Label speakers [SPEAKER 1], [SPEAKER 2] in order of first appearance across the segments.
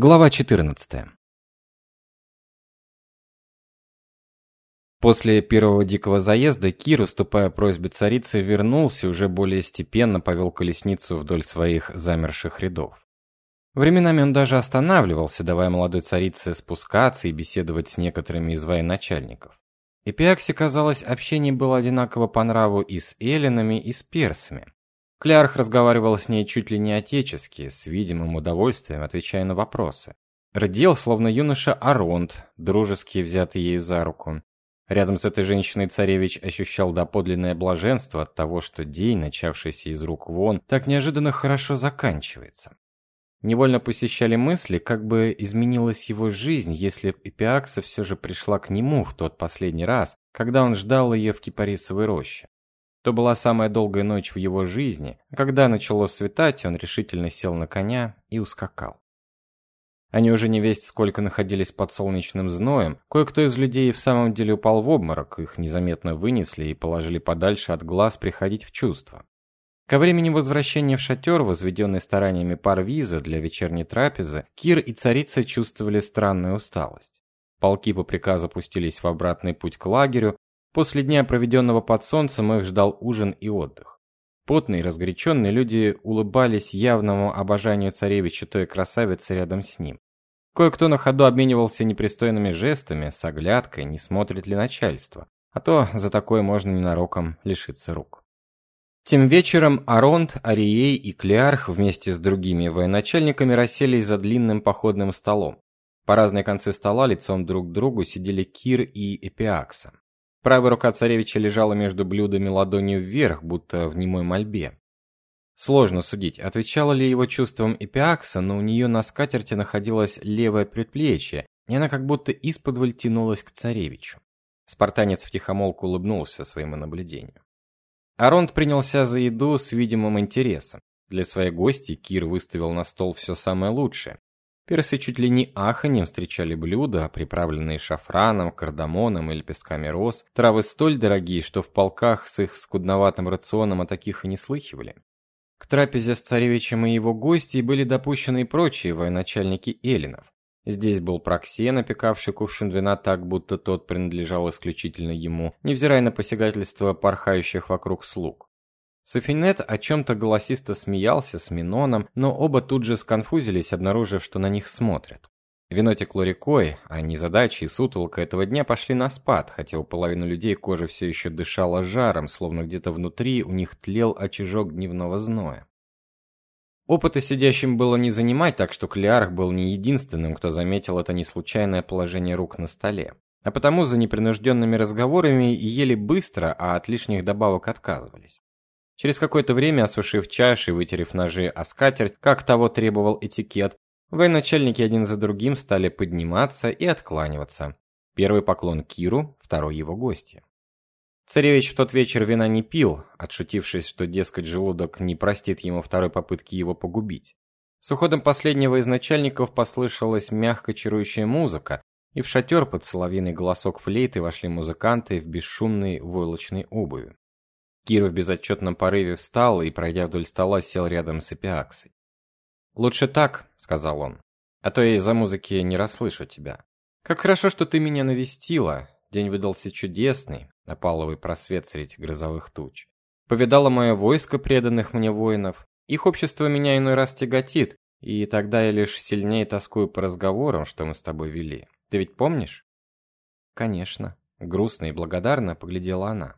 [SPEAKER 1] Глава 14. После первого дикого заезда Кир, уступая просьбе царицы, вернулся и уже более степенно повел колесницу вдоль своих замерших рядов. Временами он даже останавливался, давая молодой царице спускаться и беседовать с некоторыми из военачальников. Эпиаксе, казалось, общение было одинаково по нраву и с эллинами, и с персами. Клярх разговаривал с ней чуть ли не отечески, с видимым удовольствием, отвечая на вопросы. Родил, словно юноша Аронт, дружески взятый ею за руку. Рядом с этой женщиной царевич ощущал доподлинное блаженство от того, что день, начавшийся из рук вон, так неожиданно хорошо заканчивается. Невольно посещали мысли, как бы изменилась его жизнь, если б Эпиакса все же пришла к нему в тот последний раз, когда он ждал ее в кипарисовой роще. То была самая долгая ночь в его жизни, а когда начало светать, он решительно сел на коня и ускакал. Они уже не весть сколько находились под солнечным зноем, кое-кто из людей в самом деле упал в обморок, их незаметно вынесли и положили подальше от глаз приходить в чувство. Ко времени возвращения в шатер, возведенный стараниями Парвиза для вечерней трапезы, Кир и царица чувствовали странную усталость. Полки по приказу пустились в обратный путь к лагерю, После дня, проведенного под солнцем, их ждал ужин и отдых. Потные, разгоряченные люди улыбались явному обожанию царевича той красавицы рядом с ним. Кое-кто на ходу обменивался непристойными жестами, с оглядкой, не смотрит ли начальство, а то за такое можно ненароком лишиться рук. Тем вечером Аронт, Арией и Клеарх вместе с другими военачальниками расселись за длинным походным столом. По разные концы стола лицом друг к другу сидели Кир и Эпиакса. Правая рука царевича лежала между блюдами ладонью вверх, будто в немой мольбе. Сложно судить, отвечала ли его чувствам Эпиакса, но у нее на скатерти находилось левое предплечье, и она как будто исподволь тянулась к царевичу. Спартанец втихомолку улыбнулся своему наблюдению. Аронт принялся за еду с видимым интересом. Для своей гости Кир выставил на стол все самое лучшее. Персы чуть ли не аханьем встречали блюда, приправленные шафраном, кардамоном и лепестками роз, травы столь дорогие, что в полках с их скудноватым рационом о таких и не слыхивали. К трапезе с царевичем и его гостей были допущены и прочие военачальники эллинов. Здесь был Проксен, опекавший кувшин вина так, будто тот принадлежал исключительно ему, невзирая на посягательства порхающих вокруг слуг. Софинет о чем-то голосисто смеялся с Миноном, но оба тут же сконфузились, обнаружив, что на них смотрят. Вино текло рекой, а незадачи и сутолка этого дня пошли на спад, хотя у половины людей кожа все еще дышала жаром, словно где-то внутри у них тлел очажок дневного зноя. Опыта сидящим было не занимать, так что Клеарх был не единственным, кто заметил это неслучайное положение рук на столе. А потому за непринужденными разговорами ели быстро, а от лишних добавок отказывались. Через какое-то время, осушив чаши и вытерев ножи о скатерть, как того требовал этикет, военачальники один за другим стали подниматься и откланиваться. Первый поклон Киру, второй его гости. Царевич в тот вечер вина не пил, отшутившись, что, дескать, желудок не простит ему второй попытки его погубить. С уходом последнего из начальников послышалась мягко чарующая музыка, и в шатер под соловьиный голосок флейты вошли музыканты в бесшумной войлочной обуви. Кир в безотчетном порыве встал и, пройдя вдоль стола, сел рядом с Эпиаксой. «Лучше так», — сказал он, — «а то я из-за музыки не расслышу тебя. Как хорошо, что ты меня навестила. День выдался чудесный, опаловый просвет среди грозовых туч. Повидала мое войско преданных мне воинов. Их общество меня иной раз тяготит, и тогда я лишь сильнее тоскую по разговорам, что мы с тобой вели. Ты ведь помнишь?» «Конечно», — грустно и благодарно поглядела она.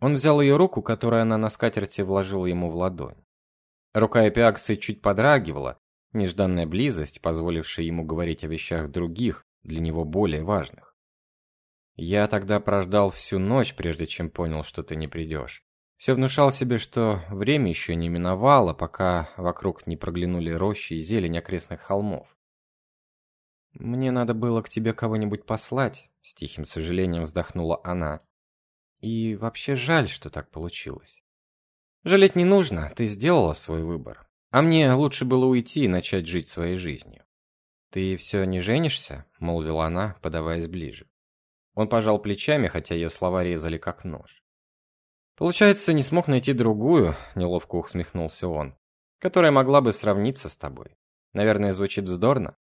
[SPEAKER 1] Он взял ее руку, которую она на скатерти вложила ему в ладонь. Рука Эпиаксы чуть подрагивала, нежданная близость, позволившая ему говорить о вещах других, для него более важных. Я тогда прождал всю ночь, прежде чем понял, что ты не придешь. Все внушал себе, что время еще не миновало, пока вокруг не проглянули рощи и зелень окрестных холмов. Мне надо было к тебе кого-нибудь послать, с тихим сожалением вздохнула она. И вообще жаль, что так получилось. Жалеть не нужно, ты сделала свой выбор. А мне лучше было уйти и начать жить своей жизнью. Ты все не женишься? молвила она, подаваясь ближе. Он пожал плечами, хотя ее слова резали как нож. Получается, не смог найти другую, неловко усмехнулся он, которая могла бы сравниться с тобой. Наверное, звучит вздорно.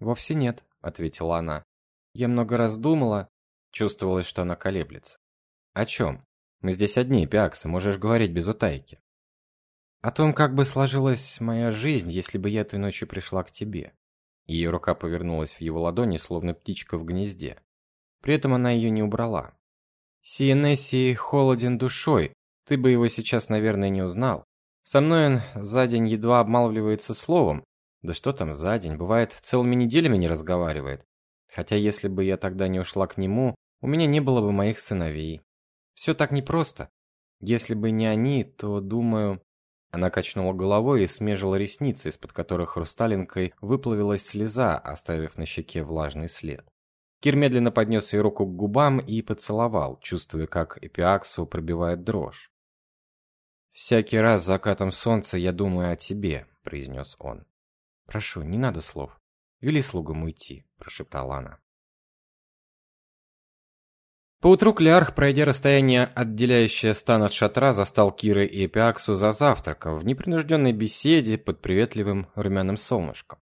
[SPEAKER 1] Вовсе нет, ответила она. Я много раз думала, чувствовалось, что она колеблется. О чем? Мы здесь одни, Пиакса, можешь говорить без утайки. О том, как бы сложилась моя жизнь, если бы я этой ночью пришла к тебе. Ее рука повернулась в его ладони, словно птичка в гнезде. При этом она ее не убрала. Сиенесси холоден душой. Ты бы его сейчас, наверное, не узнал. Со мной он за день едва обмалвливается словом. Да что там за день, бывает, целыми неделями не разговаривает. Хотя если бы я тогда не ушла к нему, у меня не было бы моих сыновей. Все так непросто. Если бы не они, то, думаю, она качнула головой и смежила ресницы, из-под которых хрусталинкой выплавилась слеза, оставив на щеке влажный след. Кир медленно поднес ее руку к губам и поцеловал, чувствуя, как Эпиаксу пробивает дрожь. «Всякий раз закатом солнца я думаю о тебе», — произнес он. «Прошу, не надо слов. Вели слугам уйти», — прошептала она. Поутру Клеарх, пройдя расстояние, отделяющее стан от шатра, застал Кира и Эпиаксу за завтраком в непринужденной беседе под приветливым румяным солнышком.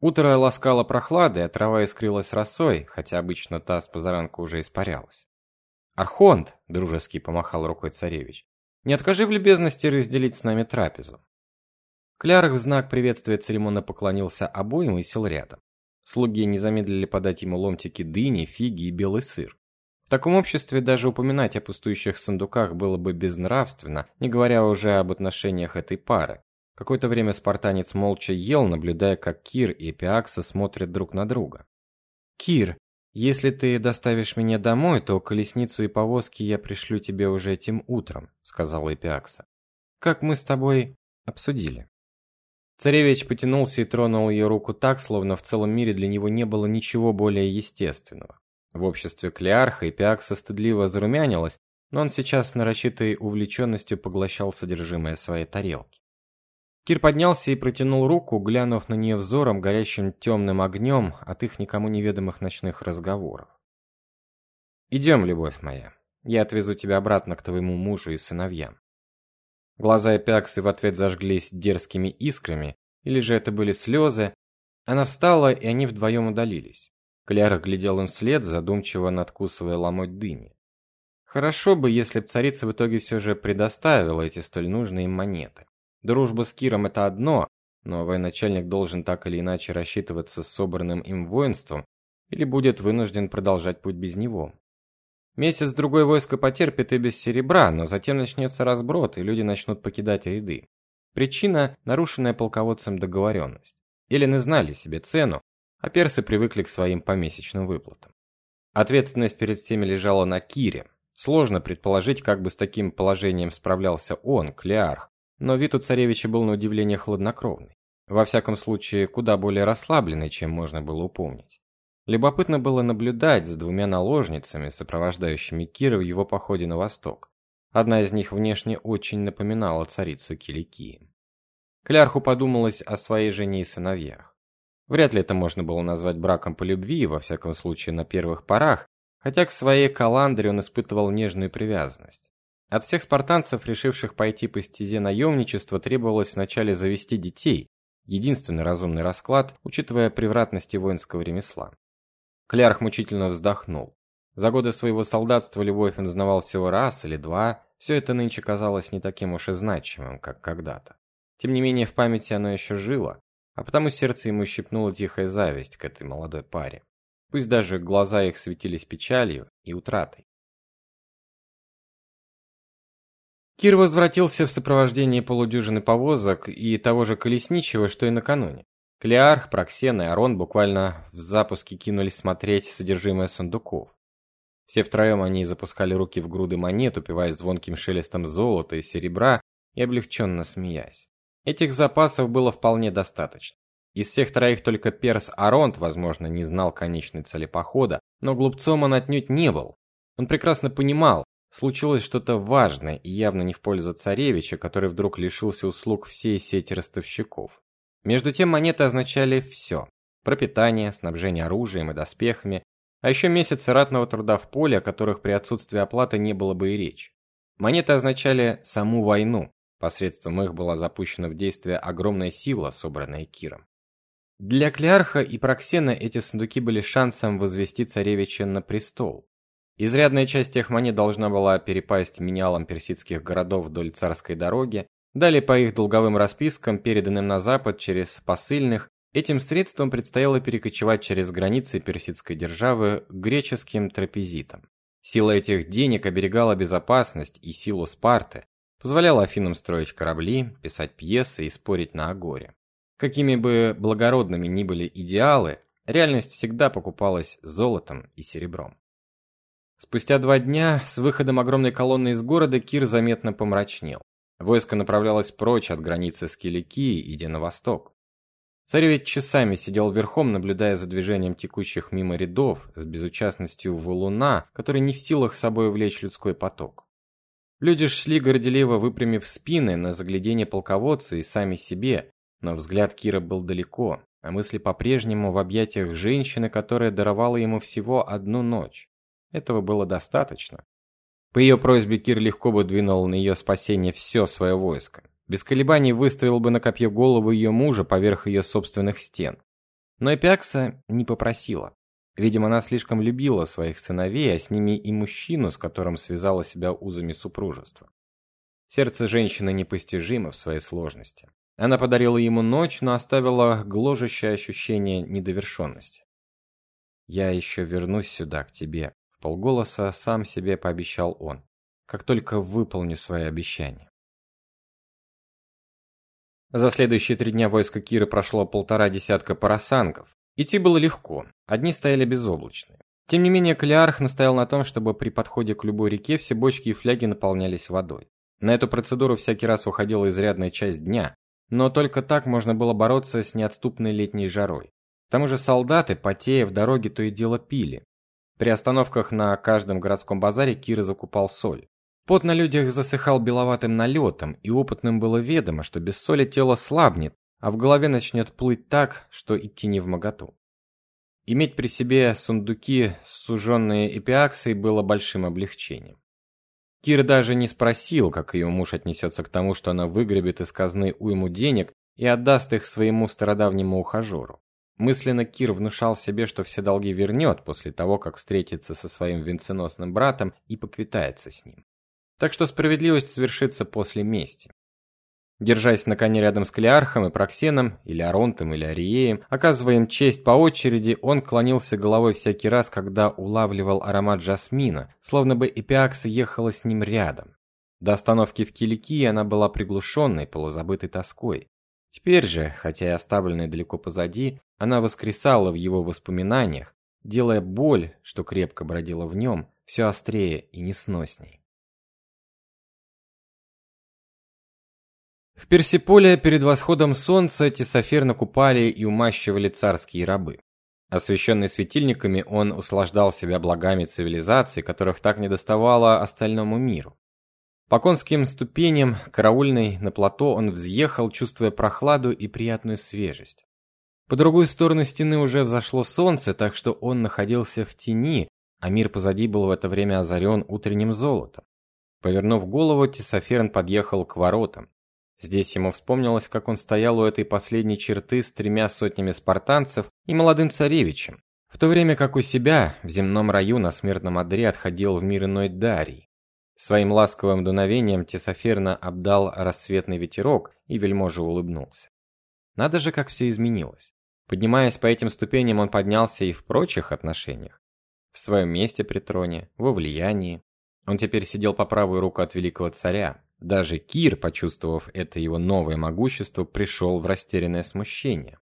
[SPEAKER 1] Утро ласкало прохладой, а трава искрилась росой, хотя обычно та с позаранку уже испарялась. «Архонт!» – дружески помахал рукой царевич. «Не откажи в любезности разделить с нами трапезу». Клярх в знак приветствия церемонно поклонился обоим и сел рядом. Слуги не замедлили подать ему ломтики дыни, фиги и белый сыр. Таком обществе даже упоминать о пустующих сундуках было бы безнравственно, не говоря уже об отношениях этой пары. Какое-то время спартанец молча ел, наблюдая, как Кир и Эпиакса смотрят друг на друга. «Кир, если ты доставишь меня домой, то колесницу и повозки я пришлю тебе уже этим утром», — сказала Эпиакса. «Как мы с тобой обсудили». Царевич потянулся и тронул ее руку так, словно в целом мире для него не было ничего более естественного. В обществе Клеарха и Пиакса стыдливо зарумянилась, но он сейчас с нарочитой увлеченностью поглощал содержимое своей тарелки. Кир поднялся и протянул руку, глянув на нее взором, горящим темным огнем от их никому неведомых ночных разговоров. «Идем, любовь моя. Я отвезу тебя обратно к твоему мужу и сыновьям». Глаза Эпиаксы в ответ зажглись дерзкими искрами, или же это были слезы. Она встала, и они вдвоем удалились. Кляра глядел им вслед, задумчиво надкусывая ломоть дыни. Хорошо бы, если б царица в итоге все же предоставила эти столь нужные им монеты. Дружба с Киром это одно, но военачальник должен так или иначе рассчитываться с собранным им воинством или будет вынужден продолжать путь без него. Месяц-другой войско потерпит и без серебра, но затем начнется разброд, и люди начнут покидать ряды. Причина – нарушенная полководцем договоренность. Эллины знали себе цену, а персы привыкли к своим помесячным выплатам. Ответственность перед всеми лежала на Кире. Сложно предположить, как бы с таким положением справлялся он, Клеарх, но вид у царевича был на удивление хладнокровный. Во всяком случае, куда более расслабленный, чем можно было упомнить. Любопытно было наблюдать за двумя наложницами, сопровождающими Кира в его походе на восток. Одна из них внешне очень напоминала царицу Киликии. Клярху подумалось о своей жене и сыновьях. Вряд ли это можно было назвать браком по любви, во всяком случае на первых порах, хотя к своей Каландре он испытывал нежную привязанность. От всех спартанцев, решивших пойти по стезе наемничества, требовалось вначале завести детей, единственный разумный расклад, учитывая превратности воинского ремесла. Клярх мучительно вздохнул. За годы своего солдатства любовь он знавал всего раз или два, все это нынче казалось не таким уж и значимым, как когда-то. Тем не менее, в памяти оно еще жило, а потому сердце ему щипнула тихая зависть к этой молодой паре. Пусть даже глаза их светились печалью и утратой. Кир возвратился в сопровождении полудюжины повозок и того же колесничего, что и накануне. Клеарх, Проксен и Арон буквально в запуске кинулись смотреть содержимое сундуков. Все втроем они запускали руки в груды монет, упиваясь звонким шелестом золота и серебра и облегченно смеясь. Этих запасов было вполне достаточно. Из всех троих только перс Аронт, возможно, не знал конечной цели похода, но глупцом он отнюдь не был. Он прекрасно понимал, случилось что-то важное и явно не в пользу царевича, который вдруг лишился услуг всей сети ростовщиков. Между тем монеты означали все: пропитание, снабжение оружием и доспехами, а еще месяцы ратного труда в поле, о которых при отсутствии оплаты не было бы и речи. Монеты означали саму войну, Посредством их была запущена в действие огромная сила, собранная Киром. Для Клеарха и Проксена эти сундуки были шансом возвести царевича на престол. Изрядная часть тех монет должна была перепасть менялам персидских городов вдоль царской дороги, далее по их долговым распискам, переданным на запад через посыльных, этим средством предстояло перекочевать через границы персидской державы к греческим трапезитам. Сила этих денег оберегала безопасность и силу Спарты, позволяла Афинам строить корабли, писать пьесы и спорить на агоре. Какими бы благородными ни были идеалы, реальность всегда покупалась золотом и серебром. Спустя два дня с выходом огромной колонны из города Кир заметно помрачнел. Войско направлялось прочь от границы с Киликией, идя на восток. Царевич часами сидел верхом, наблюдая за движением текущих мимо рядов, с безучастностью валуна, который не в силах собой влечь людской поток. Люди шли горделиво выпрямив спины на заглядение полководца и сами себе, но взгляд Кира был далеко, а мысли по-прежнему в объятиях женщины, которая даровала ему всего одну ночь. Этого было достаточно. По ее просьбе Кир легко бы двинул на ее спасение все свое войско. Без колебаний выставил бы на копье голову ее мужа поверх ее собственных стен. Но Эпиакса не попросила. Видимо, она слишком любила своих сыновей, а с ними и мужчину, с которым связала себя узами супружества. Сердце женщины непостижимо в своей сложности. Она подарила ему ночь, но оставила гложущее ощущение недовершенности. «Я еще вернусь сюда, к тебе», полголоса сам себе пообещал он. Как только выполню свои обещания. За следующие три дня войско Киры прошло полтора десятка парасангов. Идти было легко, одни стояли безоблачные. Тем не менее, Калиарх настоял на том, чтобы при подходе к любой реке все бочки и фляги наполнялись водой. На эту процедуру всякий раз уходила изрядная часть дня, но только так можно было бороться с неотступной летней жарой. К тому же солдаты, потея в дороге, то и дело пили. При остановках на каждом городском базаре Кира закупал соль. Пот на людях засыхал беловатым налетом, и опытным было ведомо, что без соли тело слабнет, а в голове начнет плыть так, что идти не в моготу. Иметь при себе сундуки, суженные эпиаксой, было большим облегчением. Кир даже не спросил, как ее муж отнесется к тому, что она выгребет из казны уйму денег и отдаст их своему стародавнему ухажеру. Мысленно Кир внушал себе, что все долги вернет после того, как встретится со своим венценосным братом и поквитается с ним. Так что справедливость свершится после мести. Держась на коне рядом с Клеархом и Проксеном, или Аронтом, или Ариеем, оказывая им честь по очереди, он клонился головой всякий раз, когда улавливал аромат жасмина, словно бы Эпиакса ехала с ним рядом. До остановки в Киликии она была приглушенной, полузабытой тоской. Теперь же, хотя и оставленная далеко позади, она воскресала в его воспоминаниях, делая боль, что крепко бродила в нем, все острее и несносней. В Персиполе перед восходом солнца Тесофир накупали и умащивали царские рабы. Освещенный светильниками, он услаждал себя благами цивилизации, которых так недоставало остальному миру. По конским ступеням караульной на плато он взъехал, чувствуя прохладу и приятную свежесть. По другую сторону стены уже взошло солнце, так что он находился в тени, а мир позади был в это время озарен утренним золотом. Повернув голову, Тесоферн подъехал к воротам. Здесь ему вспомнилось, как он стоял у этой последней черты с тремя сотнями спартанцев и молодым царевичем, в то время как у себя в земном раю на смертном одре отходил в мир иной Дарий. Своим ласковым дуновением Тесоферна обдал рассветный ветерок, и вельможа улыбнулся. Надо же, как все изменилось. Поднимаясь по этим ступеням, он поднялся и в прочих отношениях. В своем месте при троне, во влиянии. Он теперь сидел по правую руку от великого царя. Даже Кир, почувствовав это его новое могущество, пришел в растерянное смущение.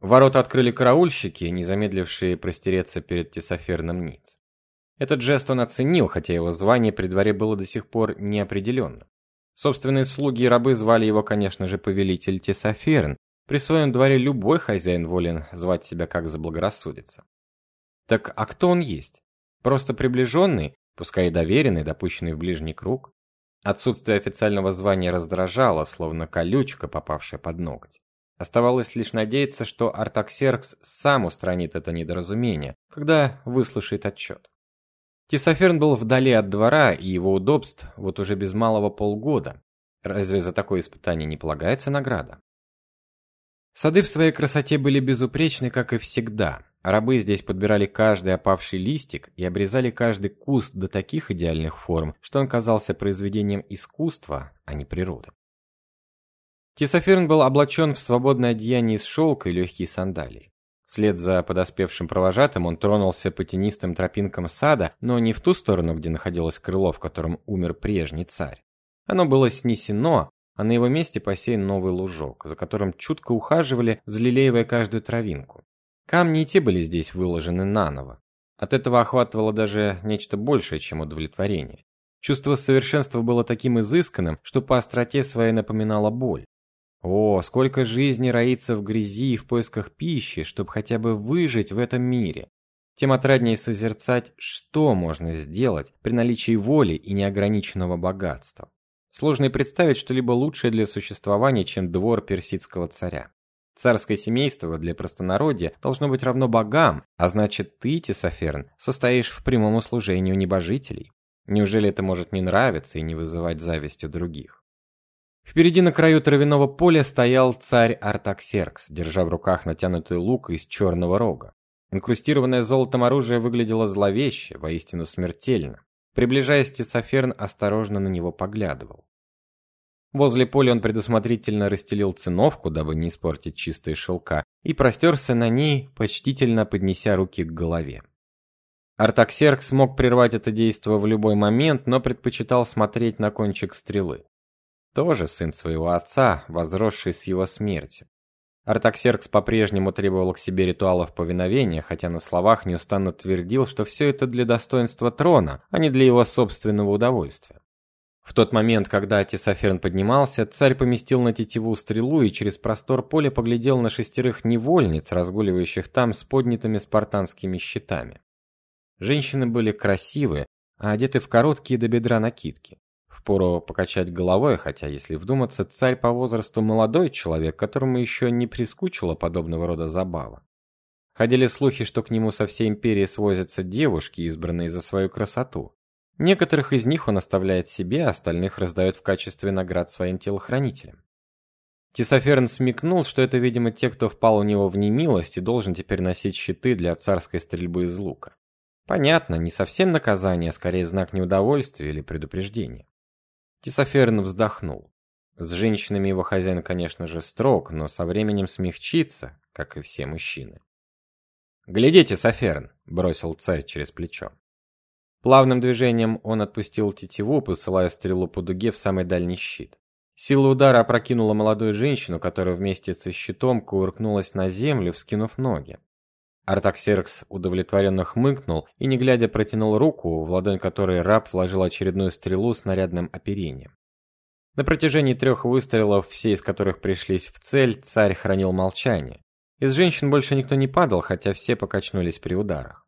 [SPEAKER 1] Ворота открыли караульщики, не замедлившие простереться перед Тесоферном Ниц. Этот жест он оценил, хотя его звание при дворе было до сих пор неопределенным. Собственные слуги и рабы звали его, конечно же, повелитель Тесоферн. При своем дворе любой хозяин волен звать себя как заблагорассудится. Так а кто он есть? Просто приближенный, пускай и доверенный, допущенный в ближний круг? Отсутствие официального звания раздражало, словно колючка, попавшая под ноготь. Оставалось лишь надеяться, что Артаксеркс сам устранит это недоразумение, когда выслушает отчет. Тисоферн был вдали от двора и его удобств вот уже без малого полгода. Разве за такое испытание не полагается награда? Сады в своей красоте были безупречны, как и всегда. Рабы здесь подбирали каждый опавший листик и обрезали каждый куст до таких идеальных форм, что он казался произведением искусства, а не природы. Тисоферн был облачен в свободное одеяние из шелка и легкие сандалии. Вслед за подоспевшим провожатым он тронулся по тенистым тропинкам сада, но не в ту сторону, где находилось крыло, в котором умер прежний царь. Оно было снесено, а на его месте посеян новый лужок, за которым чутко ухаживали, взлелеивая каждую травинку. Камни и те были здесь выложены наново. От этого охватывало даже нечто большее, чем удовлетворение. Чувство совершенства было таким изысканным, что по остроте своей напоминало боль. О, сколько жизни роится в грязи и в поисках пищи, чтобы хотя бы выжить в этом мире. Тем отраднее созерцать, что можно сделать при наличии воли и неограниченного богатства. Сложно и представить что-либо лучшее для существования, чем двор персидского царя. Царское семейство для простонародья должно быть равно богам, а значит, ты, Тесоферн, состоишь в прямом услужении у небожителей. Неужели это может не нравиться и не вызывать зависть у других? Впереди на краю травяного поля стоял царь Артаксеркс, держа в руках натянутый лук из черного рога. Инкрустированное золотом оружие выглядело зловеще, воистину смертельно. Приближаясь, Тесоферн осторожно на него поглядывал. Возле поля он предусмотрительно расстелил циновку, дабы не испортить чистые шелка, и простерся на ней, почтительно поднеся руки к голове. Артаксеркс смог прервать это действо в любой момент, но предпочитал смотреть на кончик стрелы. Тоже сын своего отца, возросший с его смертью. Артаксеркс по-прежнему требовал к себе ритуалов повиновения, хотя на словах неустанно твердил, что все это для достоинства трона, а не для его собственного удовольствия. В тот момент, когда Тесоферн поднимался, царь поместил на тетиву стрелу и через простор поля поглядел на шестерых невольниц, разгуливающих там с поднятыми спартанскими щитами. Женщины были красивые, а одеты в короткие до бедра накидки. Впору покачать головой, хотя, если вдуматься, царь по возрасту молодой человек, которому еще не прискучила подобного рода забава. Ходили слухи, что к нему со всей империи свозятся девушки, избранные за свою красоту. Некоторых из них он оставляет себе, а остальных раздает в качестве наград своим телохранителям. Тисоферн смекнул, что это, видимо, те, кто впал у него в немилость и должен теперь носить щиты для царской стрельбы из лука. Понятно, не совсем наказание, а скорее знак неудовольствия или предупреждения. Тисоферн вздохнул. С женщинами его хозяин, конечно же, строг, но со временем смягчится, как и все мужчины. «Глядите, Соферн!» – бросил царь через плечо. Плавным движением он отпустил тетиву, посылая стрелу по дуге в самый дальний щит. Сила удара опрокинула молодую женщину, которая вместе со щитом кувыркнулась на землю, вскинув ноги. Артаксеркс удовлетворенно хмыкнул и, не глядя, протянул руку, в ладонь которой раб вложил очередную стрелу с нарядным оперением. На протяжении трех выстрелов, все из которых пришлись в цель, царь хранил молчание. Из женщин больше никто не падал, хотя все покачнулись при ударах.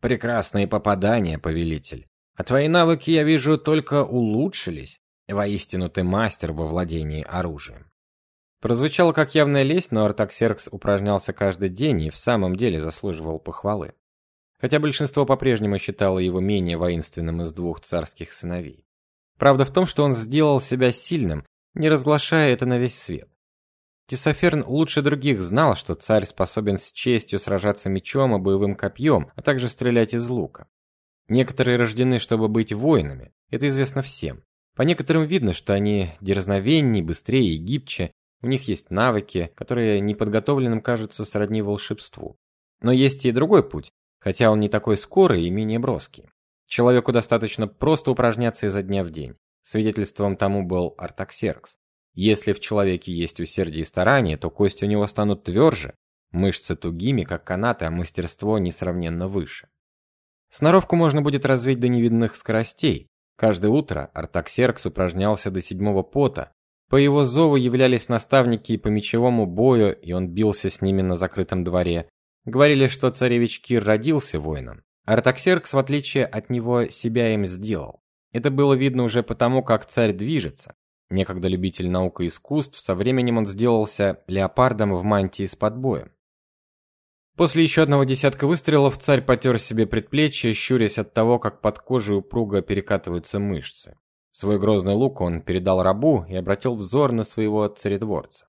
[SPEAKER 1] Прекрасные попадания, повелитель. А твои навыки, я вижу, только улучшились. Воистину ты мастер во владении оружием. Прозвучало как явная лесть, но Артаксеркс упражнялся каждый день и в самом деле заслуживал похвалы. Хотя большинство по-прежнему считало его менее воинственным из двух царских сыновей. Правда в том, что он сделал себя сильным, не разглашая это на весь свет. Тесоферн лучше других знал, что царь способен с честью сражаться мечом и боевым копьем, а также стрелять из лука. Некоторые рождены, чтобы быть воинами, это известно всем. По некоторым видно, что они дерзновеннее, быстрее и гибче, у них есть навыки, которые неподготовленным кажутся сродни волшебству. Но есть и другой путь, хотя он не такой скорый и менее броский. Человеку достаточно просто упражняться изо дня в день. Свидетельством тому был Артаксеркс. Если в человеке есть усердие и старание, то кости у него станут тверже, мышцы тугими, как канаты, а мастерство несравненно выше. Сноровку можно будет развить до невиданных скоростей. Каждое утро Артаксеркс упражнялся до седьмого пота, по его зову являлись наставники по мечевому бою, и он бился с ними на закрытом дворе. Говорили, что царевич Кир родился воином. Артаксеркс, в отличие от него, себя им сделал. Это было видно уже потому, как царь движется. Некогда любитель наук и искусств, со временем он сделался леопардом в мантии с подбоем. После еще одного десятка выстрелов царь потер себе предплечье, щурясь от того, как под кожей упруго перекатываются мышцы. Свой грозный лук он передал рабу и обратил взор на своего царедворца.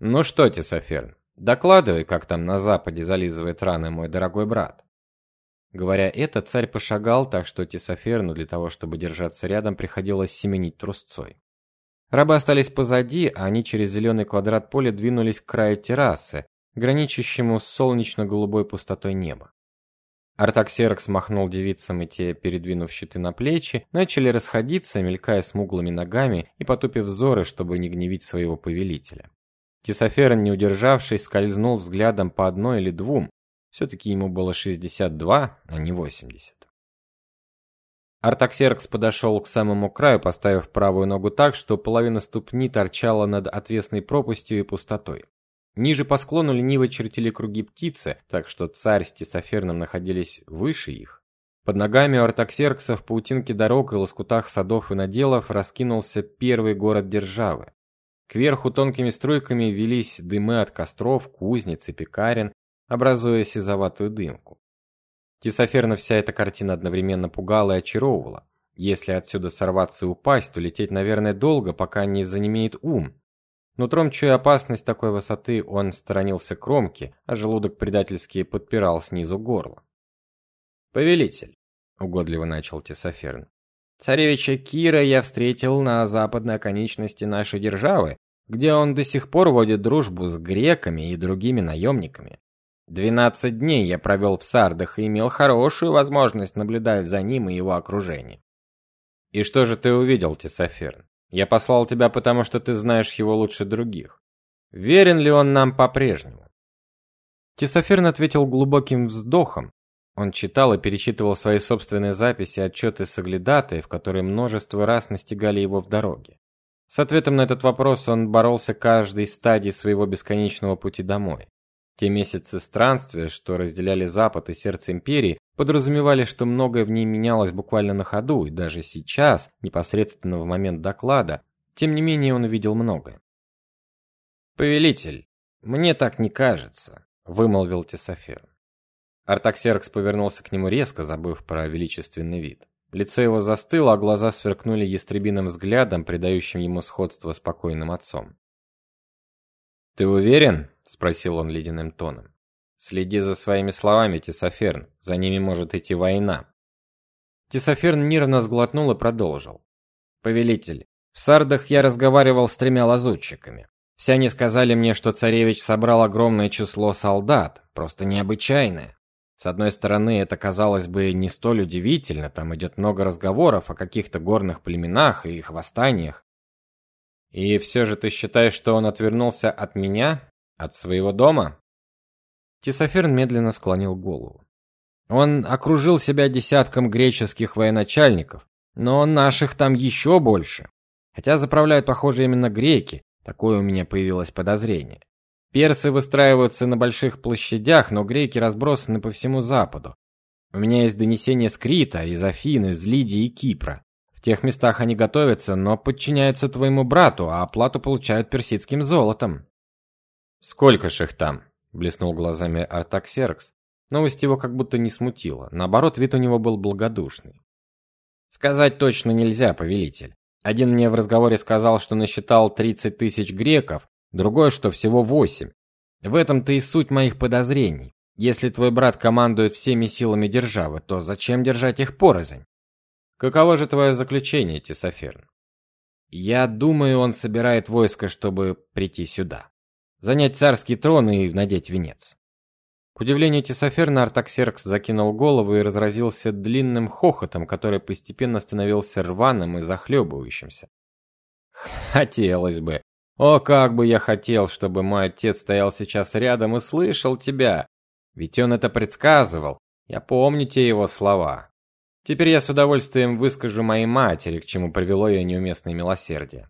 [SPEAKER 1] Ну что, Тесоферн, докладывай, как там на западе зализывает раны мой дорогой брат. Говоря это, царь пошагал, так что Тесоферну для того, чтобы держаться рядом, приходилось семенить трусцой. Рабы остались позади, а они через зеленый квадрат поля двинулись к краю террасы, граничащему с солнечно-голубой пустотой неба. Артаксеркс махнул девицам, и те, передвинув щиты на плечи, начали расходиться, мелькая смуглыми ногами и потупив взоры, чтобы не гневить своего повелителя. Тесоферн, не удержавшись, скользнул взглядом по одной или двум. все таки ему было 62, а не 80. Артаксеркс подошел к самому краю, поставив правую ногу так, что половина ступни торчала над отвесной пропастью и пустотой. Ниже по склону лениво чертили круги птицы, так что царь с Тесоферном находились выше их. Под ногами у артаксеркса в паутинке дорог и лоскутах садов и наделов раскинулся первый город державы. Кверху тонкими струйками велись дымы от костров, кузнец и пекарен, образуя сизоватую дымку. Тесоферна вся эта картина одновременно пугала и очаровывала. Если отсюда сорваться и упасть, то лететь, наверное, долго, пока не занемеет ум. Нутром чуя опасность такой высоты, он сторонился кромки, а желудок предательски подпирал снизу горло. «Повелитель», — угодливо начал Тесоферн, Царевича Кира я встретил на западной оконечности нашей державы, где он до сих пор водит дружбу с греками и другими наемниками. Двенадцать дней я провел в Сардах и имел хорошую возможность наблюдать за ним и его окружением. И что же ты увидел, Тесоферн? Я послал тебя потому, что ты знаешь его лучше других. Верен ли он нам по-прежнему? Тесоферн ответил глубоким вздохом, он читал и перечитывал свои собственные записи, отчеты соглядатаев, которые множество раз настигали его в дороге. С ответом на этот вопрос он боролся каждой стадии своего бесконечного пути домой. Те месяцы странствия, что разделяли Запад и сердце империи, подразумевали, что многое в ней менялось буквально на ходу, и даже сейчас, непосредственно в момент доклада, тем не менее он увидел многое. «Повелитель, мне так не кажется», — вымолвил Тесофер. Артаксеркс повернулся к нему резко, забыв про величественный вид. Лицо его застыло, а глаза сверкнули ястребиным взглядом, придающим ему сходство с покойным отцом. «Ты уверен?» – спросил он ледяным тоном. «Следи за своими словами, Тесоферн, за ними может идти война». Тесоферн нервно сглотнул и продолжил. «Повелитель, в Сардах я разговаривал с тремя лазутчиками. Все они сказали мне, что царевич собрал огромное число солдат, просто необычайное. С одной стороны, это казалось бы не столь удивительно, там идет много разговоров о каких-то горных племенах и их восстаниях. И все же ты считаешь, что он отвернулся от меня, от своего дома? Тисоферн медленно склонил голову. Он окружил себя десятком греческих военачальников, но наших там еще больше. Хотя заправляют, похоже, именно греки. Такое у меня появилось подозрение. Персы выстраиваются на больших площадях, но греки разбросаны по всему западу. У меня есть донесения с Крита, из Афин, из Лидии и Кипра. В тех местах они готовятся, но подчиняются твоему брату, а оплату получают персидским золотом. Сколько ж их там? блеснул глазами Артаксеркс. Новость его как будто не смутила. Наоборот, вид у него был благодушный. Сказать точно нельзя, повелитель. Один мне в разговоре сказал, что насчитал 30 тысяч греков, другое, что всего восемь. В этом-то и суть моих подозрений. Если твой брат командует всеми силами державы, то зачем держать их порознь? Каково же твое заключение, Тесоферн? Я думаю, он собирает войско, чтобы прийти сюда. Занять царский трон и надеть венец. К удивлению Тесоферна Артаксеркс закинул голову и разразился длинным хохотом, который постепенно становился рваным и захлебывающимся. Хотелось бы, о, как бы я хотел, чтобы мой отец стоял сейчас рядом и слышал тебя. Ведь он это предсказывал. Я помню те его слова. Теперь я с удовольствием выскажу моей матери, к чему привело ее неуместное милосердие.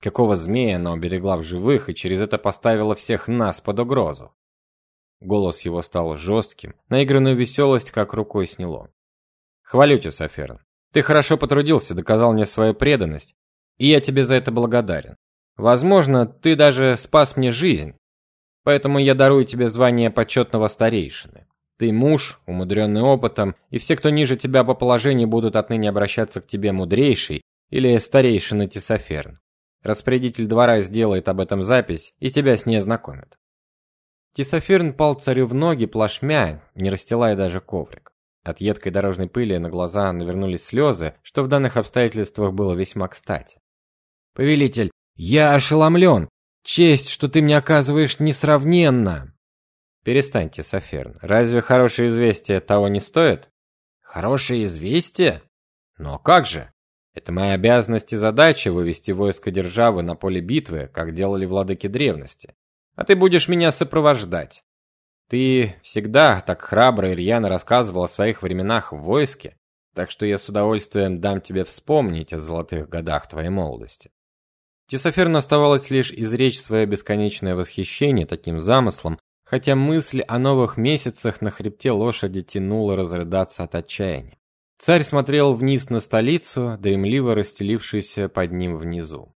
[SPEAKER 1] Какого змея она уберегла в живых и через это поставила всех нас под угрозу. Голос его стал жестким, наигранную веселость как рукой сняло. Хвалю тебя, Соферн. Ты хорошо потрудился, доказал мне свою преданность, и я тебе за это благодарен. Возможно, ты даже спас мне жизнь. Поэтому я дарую тебе звание почетного старейшины. Ты муж, умудренный опытом, и все, кто ниже тебя по положению, будут отныне обращаться к тебе мудрейший или старейшина Тесоферн. Распорядитель двора сделает об этом запись и тебя с ней ознакомит. Тисофирн пал царю в ноги плашмя, не расстилая даже коврик. От едкой дорожной пыли на глаза навернулись слезы, что в данных обстоятельствах было весьма кстати. Повелитель, я ошеломлен. Честь, что ты мне оказываешь, несравненна. Перестаньте, Соферн. Разве хорошее известие того не стоит? Хорошее известие? Но как же? Это моя обязанность и задача вывести войско державы на поле битвы, как делали владыки древности. А ты будешь меня сопровождать. Ты всегда так храбро и рьяно рассказывал о своих временах в войске, так что я с удовольствием дам тебе вспомнить о золотых годах твоей молодости. Тесоферн оставалось лишь изречь свое бесконечное восхищение таким замыслом, хотя мысль о новых месяцах на хребте лошади тянула разрыдаться от отчаяния. Царь смотрел вниз на столицу, дремливо расстелившуюся под ним внизу.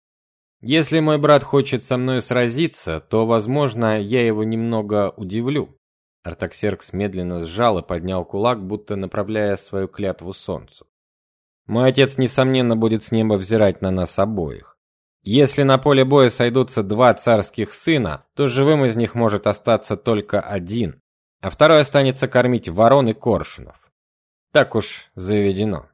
[SPEAKER 1] Если мой брат хочет со мной сразиться, то, возможно, я его немного удивлю. Артаксеркс медленно сжал и поднял кулак, будто направляя свою клятву солнцу. Мой отец несомненно будет с неба взирать на нас обоих. Если на поле боя сойдутся два царских сына, то живым из них может остаться только один, а второй останется кормить ворон и коршунов. Так уж заведено.